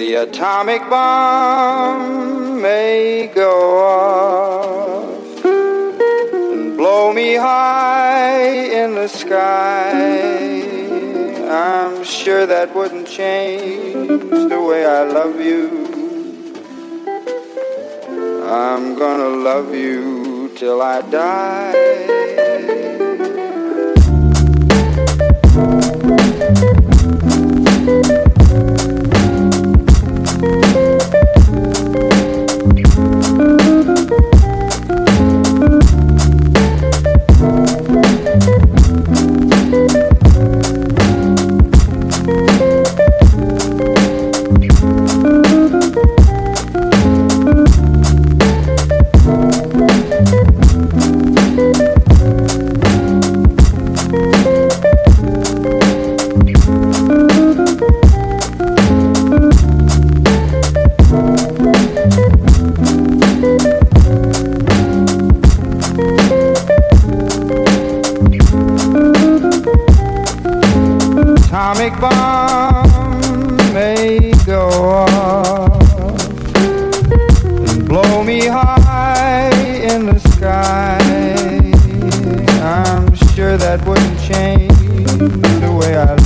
The atomic bomb may go off and blow me high in the sky. I'm sure that wouldn't change the way I love you. I'm gonna love you till I die. atomic bomb may go off and blow me high in the sky. I'm sure that wouldn't change the way I